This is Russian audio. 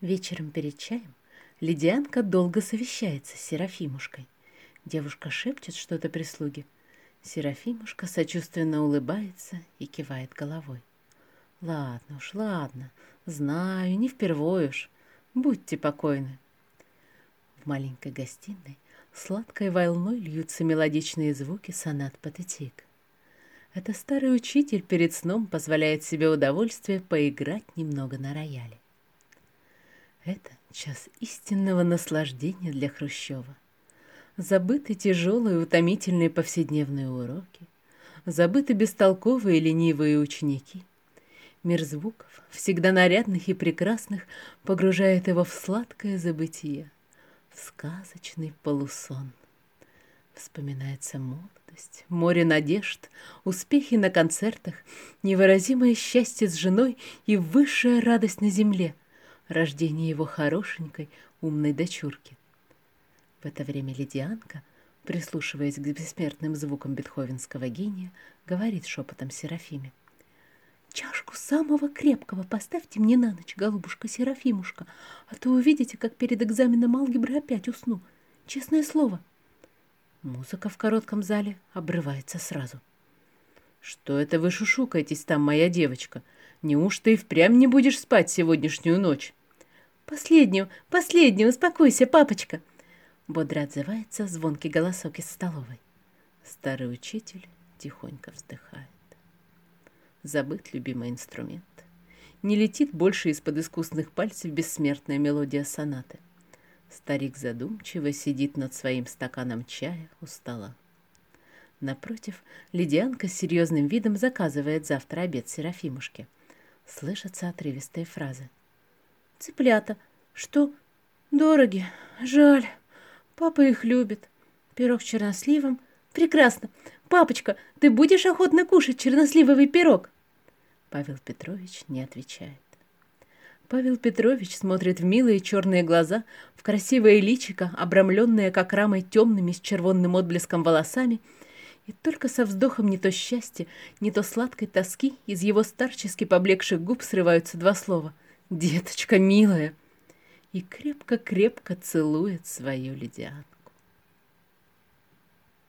Вечером перед чаем Ледянка долго совещается с Серафимушкой. Девушка шепчет что-то прислуге. Серафимушка сочувственно улыбается и кивает головой. Ладно уж, ладно, знаю, не впервой уж. Будьте покойны. В маленькой гостиной сладкой волной льются мелодичные звуки сонат патетик. Это старый учитель перед сном позволяет себе удовольствие поиграть немного на рояле. Это час истинного наслаждения для Хрущева. Забыты тяжелые утомительные повседневные уроки, забыты бестолковые ленивые ученики. Мир звуков, всегда нарядных и прекрасных, погружает его в сладкое забытие, в сказочный полусон. Вспоминается молодость, море надежд, успехи на концертах, невыразимое счастье с женой и высшая радость на земле — рождение его хорошенькой, умной дочурки. В это время Ледианка, прислушиваясь к бессмертным звукам бетховенского гения, говорит шепотом Серафиме. «Чашку самого крепкого поставьте мне на ночь, голубушка Серафимушка, а то увидите, как перед экзаменом алгебры опять усну. Честное слово». Музыка в коротком зале обрывается сразу. «Что это вы шушукаетесь там, моя девочка?» Неужто и впрямь не будешь спать сегодняшнюю ночь? Последнюю, последнюю, успокойся, папочка. Бодро отзывается звонкий голосок из столовой. Старый учитель тихонько вздыхает. Забыт любимый инструмент. Не летит больше из-под искусных пальцев бессмертная мелодия сонаты. Старик задумчиво сидит над своим стаканом чая у стола. Напротив, Лидианка с серьезным видом заказывает завтра обед Серафимушке. Слышатся отрывистые фразы. «Цыплята! Что? Дороги! Жаль! Папа их любит. Пирог с черносливом? Прекрасно! Папочка, ты будешь охотно кушать черносливовый пирог?» Павел Петрович не отвечает. Павел Петрович смотрит в милые черные глаза, в красивое личико, обрамленное как рамой темными с червонным отблеском волосами, и только со вздохом не то счастья, не то сладкой тоски из его старчески поблекших губ срываются два слова «Деточка милая!» и крепко-крепко целует свою ледянку.